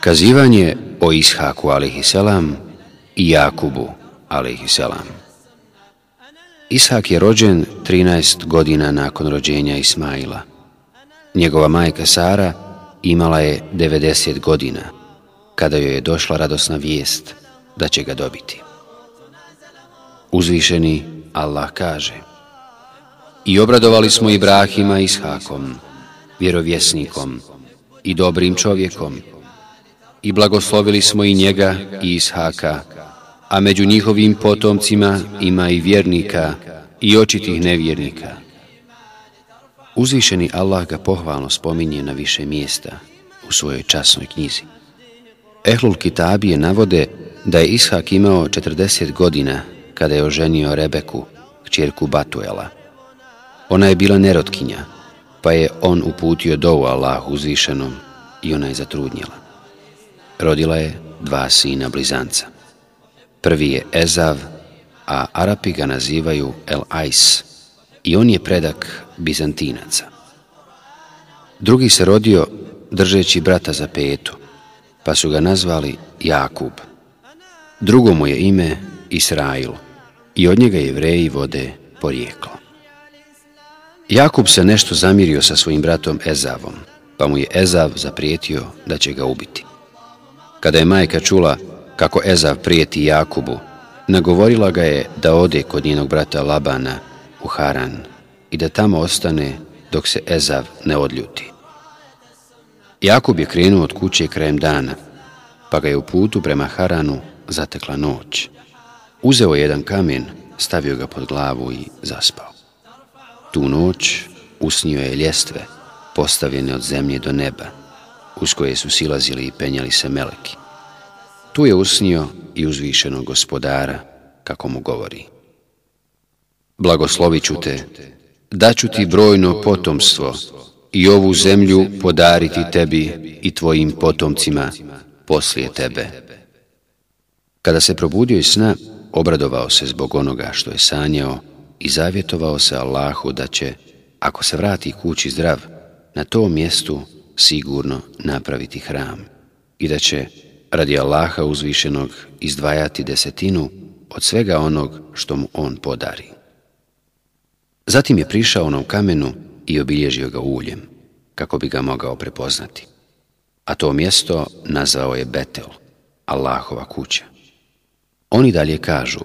Kazivanje o Ishaku a.s. i Jakubu a.s. Ishak je rođen 13 godina nakon rođenja Ismaila. Njegova majka Sara imala je 90 godina kada joj je došla radosna vijest da će ga dobiti. Uzvišeni Allah kaže I obradovali smo Ibrahima Ishakom, vjerovjesnikom i dobrim čovjekom, i blagoslovili smo i njega i Ishaka, a među njihovim potomcima ima i vjernika i očitih nevjernika. Uzvišeni Allah ga pohvalno spominje na više mjesta u svojoj časnoj knjizi. Ehlul Kitabije navode da je Ishak imao 40 godina kada je oženio Rebeku, kćerku Batuela. Ona je bila nerotkinja, pa je on uputio dovu Allahu uzvišenom i ona je zatrudnjela. Rodila je dva sina blizanca. Prvi je Ezav, a Arapi ga nazivaju El Ais i on je predak Bizantinaca. Drugi se rodio držeći brata za petu, pa su ga nazvali Jakub. Drugo mu je ime Israil i od njega jevreji vode porijeklo. Jakub se nešto zamirio sa svojim bratom Ezavom, pa mu je Ezav zaprijetio da će ga ubiti. Kada je majka čula kako Ezav prijeti Jakubu, nagovorila ga je da ode kod njenog brata Labana u Haran i da tamo ostane dok se Ezav ne odljuti. Jakub je krenuo od kuće krajem dana, pa ga je u putu prema Haranu zatekla noć. Uzeo je jedan kamen, stavio ga pod glavu i zaspao. Tu noć usnio je ljestve, postavljene od zemlje do neba, uz koje su silazili i penjali se meleki. Tu je usnio i uzvišenog gospodara, kako mu govori. Blagoslovit ću te, daću ti brojno potomstvo i ovu zemlju podariti tebi i tvojim potomcima poslije tebe. Kada se probudio iz sna, obradovao se zbog onoga što je sanjao i zavjetovao se Allahu da će, ako se vrati kući zdrav, na tom mjestu sigurno napraviti hram i da će, radi Allaha uzvišenog, izdvajati desetinu od svega onog što mu on podari. Zatim je prišao onom kamenu i obilježio ga uljem, kako bi ga mogao prepoznati. A to mjesto nazvao je Betel, Allahova kuća. Oni dalje kažu,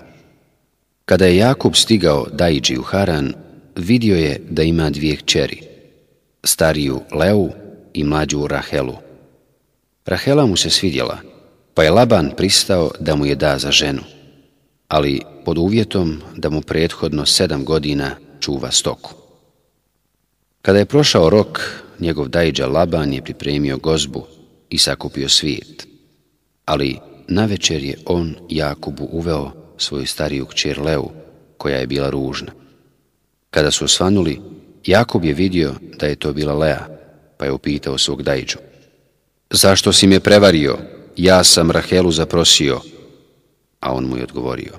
kada je Jakub stigao Dajđi u Haran, vidio je da ima dvije kćeri, stariju Leu i mlađu Rahelu. Rahela mu se svidjela, pa je Laban pristao da mu je da za ženu, ali pod uvjetom da mu prethodno sedam godina čuva stoku. Kada je prošao rok, njegov dajđa Laban je pripremio gozbu i sakupio svijet, ali na večer je on Jakubu uveo svoju stariju kćer Leu, koja je bila ružna. Kada su osvanuli, Jakub je vidio da je to bila Lea, pa je upitao svog dajđu. Zašto si me prevario? Ja sam Rahelu zaprosio. A on mu je odgovorio.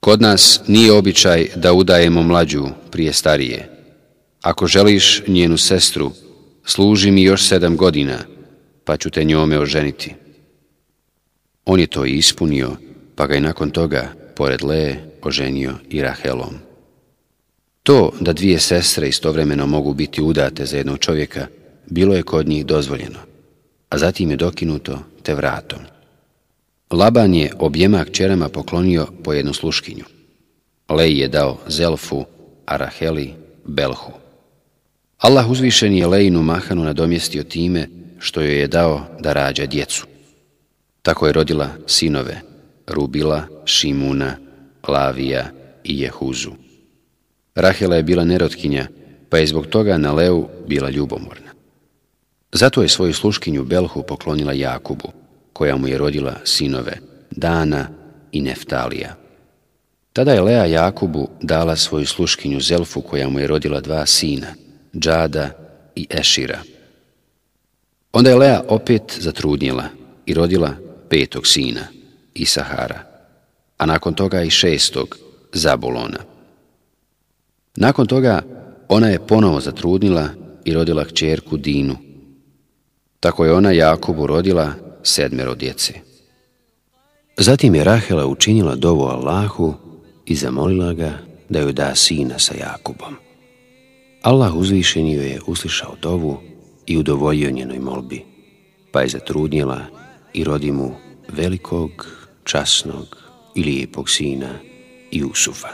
Kod nas nije običaj da udajemo mlađu prije starije. Ako želiš njenu sestru, služi mi još sedam godina, pa ću te njome oženiti. On je to ispunio, pa ga je nakon toga, pored Leje, oženio i Rahelom. To da dvije sestre istovremeno mogu biti udate za jednog čovjeka, bilo je kod njih dozvoljeno, a zatim je dokinuto te vratom. Laban je objema kćerama poklonio po jednu sluškinju. Lej je dao Zelfu, a Raheli Belhu. Allah uzvišen je Lejnu Mahanu nadomjestio time što joj je dao da rađa djecu. Tako je rodila sinove Rubila, Šimuna, Lavija i Jehuzu. Rahela je bila nerotkinja, pa je zbog toga na Leu bila ljubomorna. Zato je svoju sluškinju Belhu poklonila Jakubu, koja mu je rodila sinove Dana i Neftalija. Tada je Lea Jakubu dala svoju sluškinju Zelfu, koja mu je rodila dva sina, Džada i Ešira. Onda je Lea opet zatrudnjela i rodila petog sina, Isahara, a nakon toga i šestog, Zabulona. Nakon toga ona je ponovo zatrudnila i rodila kćerku Dinu. Tako je ona Jakubu rodila sedmero djece. Zatim je Rahela učinila dovu Allahu i zamolila ga da joj da sina sa Jakubom. Allah uzvišen joj je uslišao dovu i udovoljio njenoj molbi, pa je zatrudnjela i rodi mu velikog, časnog i lijepog sina Jusufa.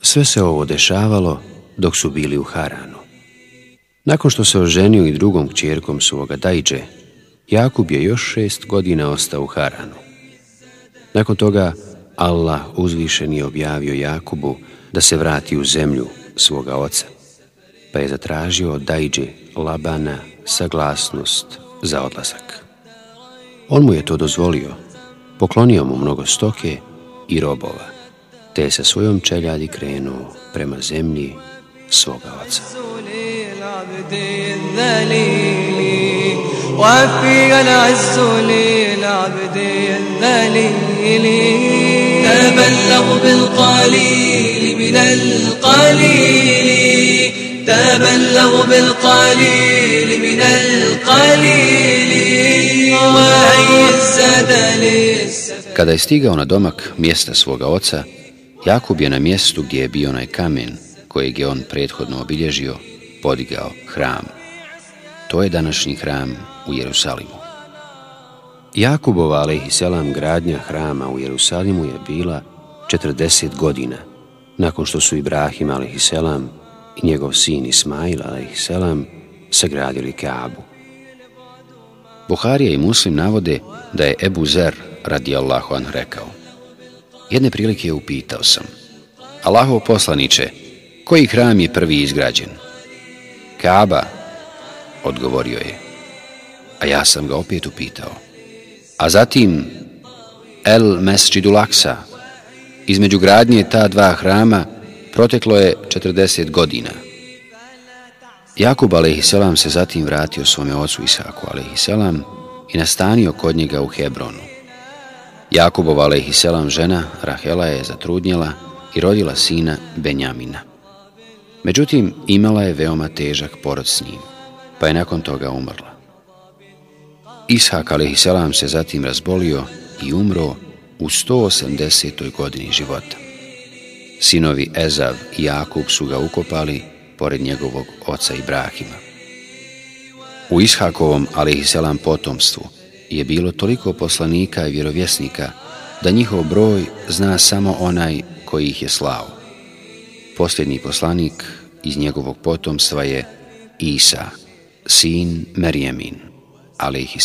Sve se ovo dešavalo dok su bili u Haranu. Nakon što se oženio i drugom kćerkom svoga Dajđe, Jakub je još šest godina ostao u Haranu. Nakon toga Allah uzvišen je objavio Jakubu da se vrati u zemlju svoga oca, pa je zatražio od Dajđe Labana saglasnost za odlazak. On mu je to dozvolio, poklonio mu mnogo stoke i robova, te je sa svojom čeljadi krenuo prema zemlji svoga oca. وفي العز للعبد الذليل تبلغ بالقليل من القليل تبلغ بالقليل من القليل Kada je stigao na domak mjesta svoga oca, Jakub je na mjestu gdje je bio onaj kamen kojeg je on prethodno obilježio, podigao hram. To je današnji hram u Jerusalimu. Jakubova, selam, gradnja hrama u Jerusalimu je bila 40 godina, nakon što su Ibrahim, selam, i njegov sin Ismail, selam, sagradili Kaabu. Buharija i Muslim navode da je Ebu Zer, radijallahu an, rekao Jedne prilike je upitao sam Allahov poslaniče, koji hram je prvi izgrađen? Kaaba, odgovorio je. A ja sam ga opet upitao. A zatim El Mesđidu Laksa. Između gradnje ta dva hrama proteklo je 40 godina. Jakub a.s. se zatim vratio svome ocu Isaku a.s. i nastanio kod njega u Hebronu. Jakubova a.s. žena Rahela je zatrudnjela i rodila sina Benjamina. Međutim, imala je veoma težak porod s njim, pa je nakon toga umrla. Ishak a.s. se zatim razbolio i umro u 180. godini života. Sinovi Ezav i Jakub su ga ukopali pored njegovog oca Ibrahima. U Ishakovom a.s. potomstvu je bilo toliko poslanika i vjerovjesnika da njihov broj zna samo onaj koji ih je slao. Posljednji poslanik iz njegovog potomstva je Isa, sin Merjemin, alaihi